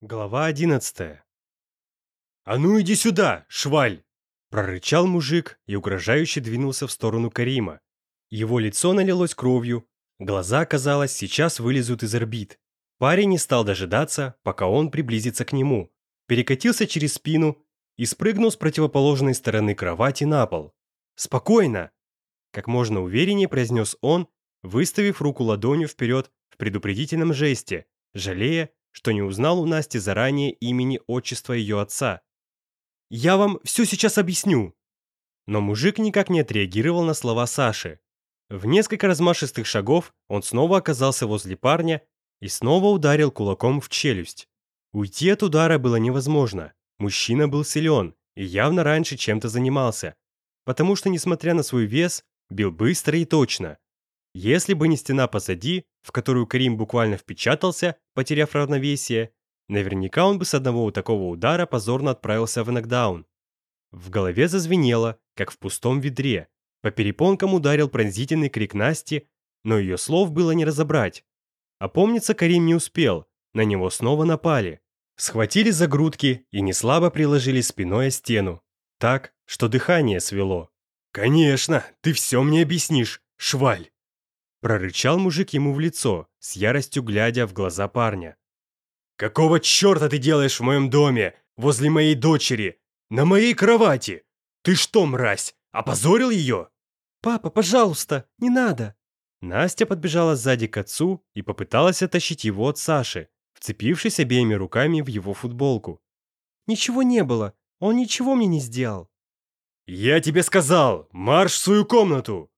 Глава одиннадцатая. «А ну иди сюда, шваль!» — прорычал мужик и угрожающе двинулся в сторону Карима. Его лицо налилось кровью, глаза, казалось, сейчас вылезут из орбит. Парень не стал дожидаться, пока он приблизится к нему, перекатился через спину и спрыгнул с противоположной стороны кровати на пол. «Спокойно!» — как можно увереннее произнес он, выставив руку ладонью вперед в предупредительном жесте, жалея, что не узнал у Насти заранее имени, отчества ее отца. «Я вам все сейчас объясню!» Но мужик никак не отреагировал на слова Саши. В несколько размашистых шагов он снова оказался возле парня и снова ударил кулаком в челюсть. Уйти от удара было невозможно. Мужчина был силен и явно раньше чем-то занимался, потому что, несмотря на свой вес, бил быстро и точно. Если бы не стена позади, в которую Карим буквально впечатался, потеряв равновесие, наверняка он бы с одного такого удара позорно отправился в нокдаун. В голове зазвенело, как в пустом ведре. По перепонкам ударил пронзительный крик Насти, но ее слов было не разобрать. Опомниться Карим не успел, на него снова напали. Схватили за грудки и неслабо приложили спиной о стену. Так, что дыхание свело. «Конечно, ты все мне объяснишь, шваль!» Прорычал мужик ему в лицо, с яростью глядя в глаза парня. «Какого черта ты делаешь в моем доме, возле моей дочери, на моей кровати? Ты что, мразь, опозорил ее?» «Папа, пожалуйста, не надо!» Настя подбежала сзади к отцу и попыталась оттащить его от Саши, вцепившись обеими руками в его футболку. «Ничего не было, он ничего мне не сделал!» «Я тебе сказал, марш в свою комнату!»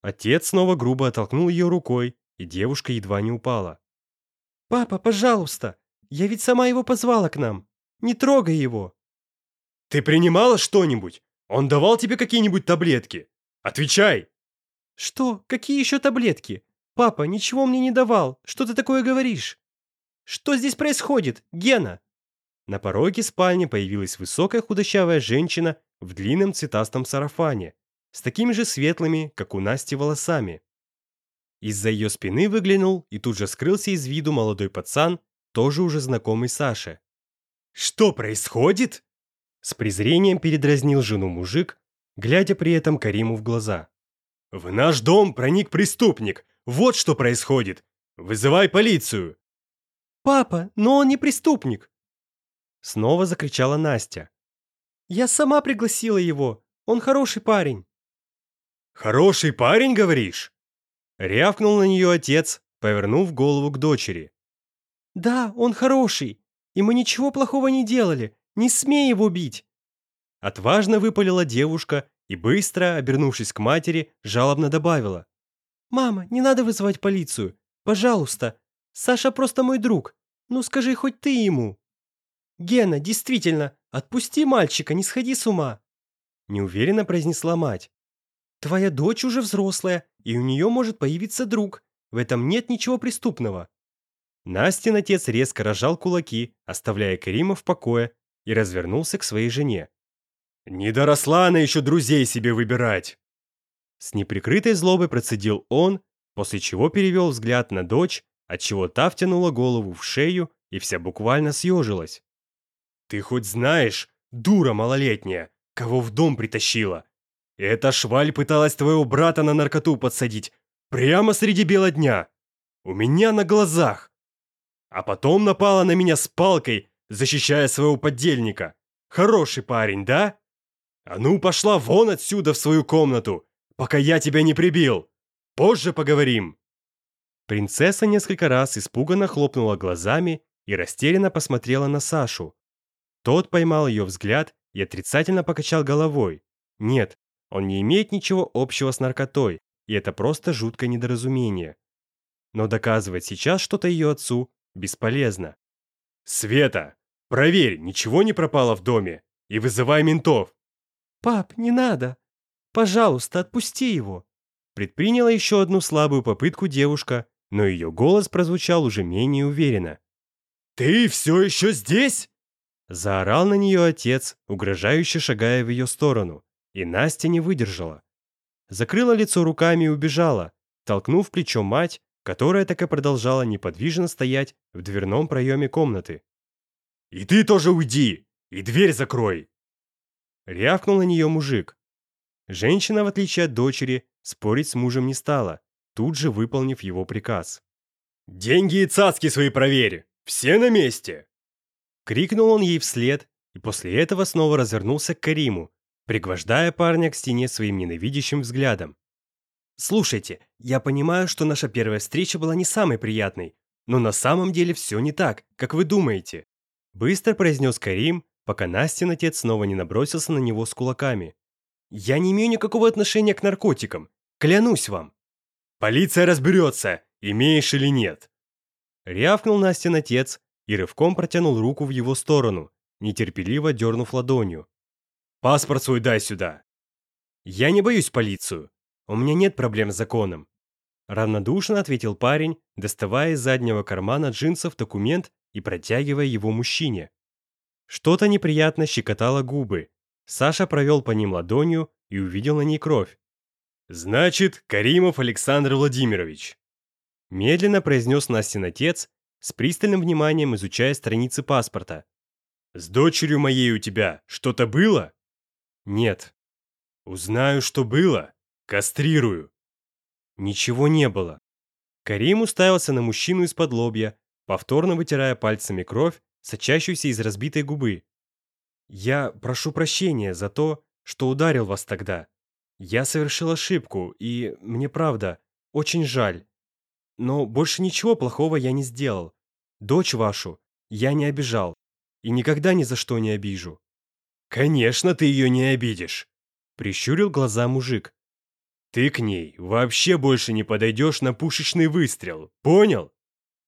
Отец снова грубо оттолкнул ее рукой, и девушка едва не упала. «Папа, пожалуйста! Я ведь сама его позвала к нам! Не трогай его!» «Ты принимала что-нибудь? Он давал тебе какие-нибудь таблетки? Отвечай!» «Что? Какие еще таблетки? Папа, ничего мне не давал. Что ты такое говоришь?» «Что здесь происходит, Гена?» На пороге спальни появилась высокая худощавая женщина в длинном цветастом сарафане, с такими же светлыми, как у Насти, волосами. Из-за ее спины выглянул и тут же скрылся из виду молодой пацан, тоже уже знакомый Саше. «Что происходит?» С презрением передразнил жену мужик, глядя при этом Кариму в глаза. «В наш дом проник преступник! Вот что происходит! Вызывай полицию!» «Папа, но он не преступник!» Снова закричала Настя. «Я сама пригласила его! Он хороший парень!» «Хороший парень, говоришь?» Рявкнул на нее отец, повернув голову к дочери. «Да, он хороший, и мы ничего плохого не делали, не смей его бить!» Отважно выпалила девушка и быстро, обернувшись к матери, жалобно добавила. «Мама, не надо вызывать полицию, пожалуйста, Саша просто мой друг, ну скажи хоть ты ему!» «Гена, действительно, отпусти мальчика, не сходи с ума!» Неуверенно произнесла мать. Твоя дочь уже взрослая, и у нее может появиться друг. В этом нет ничего преступного». Настин отец резко рожал кулаки, оставляя Карима в покое, и развернулся к своей жене. «Не доросла она еще друзей себе выбирать!» С неприкрытой злобой процедил он, после чего перевел взгляд на дочь, отчего та втянула голову в шею и вся буквально съежилась. «Ты хоть знаешь, дура малолетняя, кого в дом притащила? Эта шваль пыталась твоего брата на наркоту подсадить. Прямо среди бела дня. У меня на глазах. А потом напала на меня с палкой, защищая своего подельника. Хороший парень, да? А ну пошла вон отсюда в свою комнату, пока я тебя не прибил. Позже поговорим. Принцесса несколько раз испуганно хлопнула глазами и растерянно посмотрела на Сашу. Тот поймал ее взгляд и отрицательно покачал головой. Нет, он не имеет ничего общего с наркотой, и это просто жуткое недоразумение. Но доказывать сейчас что-то ее отцу бесполезно. «Света, проверь, ничего не пропало в доме, и вызывай ментов!» «Пап, не надо! Пожалуйста, отпусти его!» Предприняла еще одну слабую попытку девушка, но ее голос прозвучал уже менее уверенно. «Ты все еще здесь?» Заорал на нее отец, угрожающе шагая в ее сторону. И Настя не выдержала. Закрыла лицо руками и убежала, толкнув плечо мать, которая так и продолжала неподвижно стоять в дверном проеме комнаты. «И ты тоже уйди! И дверь закрой!» Рявкнул на нее мужик. Женщина, в отличие от дочери, спорить с мужем не стала, тут же выполнив его приказ. «Деньги и цацки свои проверь! Все на месте!» Крикнул он ей вслед, и после этого снова развернулся к Кариму, пригвождая парня к стене своим ненавидящим взглядом. «Слушайте, я понимаю, что наша первая встреча была не самой приятной, но на самом деле все не так, как вы думаете», быстро произнес Карим, пока Настин отец снова не набросился на него с кулаками. «Я не имею никакого отношения к наркотикам, клянусь вам». «Полиция разберется, имеешь или нет», рявкнул Настин отец и рывком протянул руку в его сторону, нетерпеливо дернув ладонью. Паспорт свой дай сюда. Я не боюсь полицию. У меня нет проблем с законом. Равнодушно ответил парень, доставая из заднего кармана джинсов документ и протягивая его мужчине. Что-то неприятно щекотало губы. Саша провел по ним ладонью и увидел на ней кровь. «Значит, Каримов Александр Владимирович», — медленно произнес Настин отец, с пристальным вниманием изучая страницы паспорта. «С дочерью моей у тебя что-то было?» Нет. Узнаю, что было. Кастрирую. Ничего не было. Карим уставился на мужчину из-под лобья, повторно вытирая пальцами кровь, сочащуюся из разбитой губы. «Я прошу прощения за то, что ударил вас тогда. Я совершил ошибку, и мне правда, очень жаль. Но больше ничего плохого я не сделал. Дочь вашу я не обижал и никогда ни за что не обижу. Конечно, ты ее не обидишь», — прищурил глаза мужик. «Ты к ней вообще больше не подойдешь на пушечный выстрел, понял?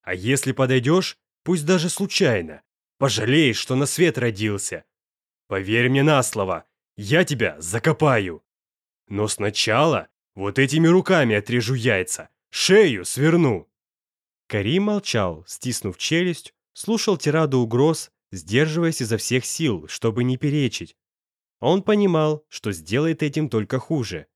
А если подойдешь, пусть даже случайно, пожалеешь, что на свет родился. Поверь мне на слово, я тебя закопаю. Но сначала вот этими руками отрежу яйца, шею сверну». Карим молчал, стиснув челюсть, слушал тираду угроз сдерживаясь изо всех сил, чтобы не перечить. А он понимал, что сделает этим только хуже.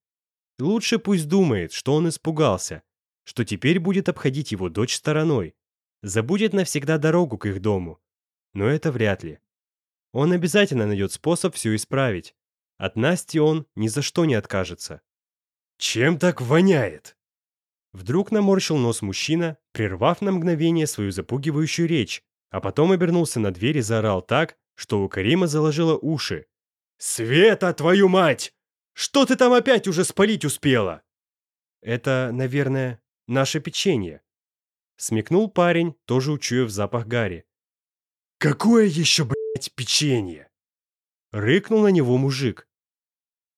Лучше пусть думает, что он испугался, что теперь будет обходить его дочь стороной, забудет навсегда дорогу к их дому. Но это вряд ли. Он обязательно найдет способ все исправить. От Насти он ни за что не откажется. «Чем так воняет?» Вдруг наморщил нос мужчина, прервав на мгновение свою запугивающую речь, а потом обернулся на дверь и заорал так, что у Карима заложило уши. «Света, твою мать! Что ты там опять уже спалить успела?» «Это, наверное, наше печенье», — смекнул парень, тоже учуяв запах гари. «Какое еще, блядь, печенье?» — рыкнул на него мужик.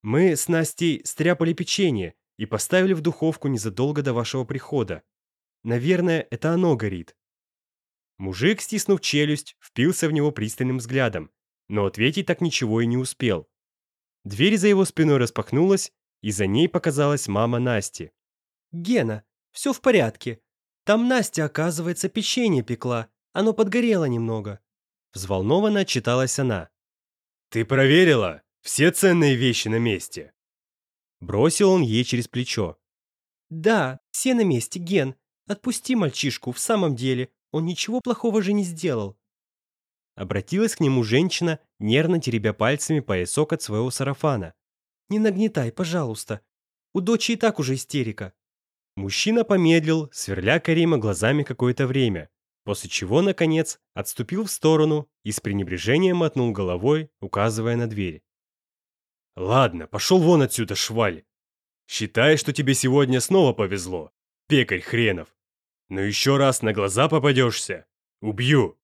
«Мы с Настей стряпали печенье и поставили в духовку незадолго до вашего прихода. Наверное, это оно горит», Мужик, стиснув челюсть, впился в него пристальным взглядом, но ответить так ничего и не успел. Дверь за его спиной распахнулась, и за ней показалась мама Насти. «Гена, все в порядке. Там Настя, оказывается, печенье пекла. Оно подгорело немного». Взволнованно читалась она. «Ты проверила? Все ценные вещи на месте?» Бросил он ей через плечо. «Да, все на месте, Ген. Отпусти мальчишку, в самом деле. Он ничего плохого же не сделал. Обратилась к нему женщина, нервно теребя пальцами поясок от своего сарафана. «Не нагнетай, пожалуйста. У дочи и так уже истерика». Мужчина помедлил, сверля Карима глазами какое-то время, после чего, наконец, отступил в сторону и с пренебрежением мотнул головой, указывая на дверь. «Ладно, пошел вон отсюда, шваль. Считай, что тебе сегодня снова повезло, пекарь хренов но еще раз на глаза попадешься, убью!»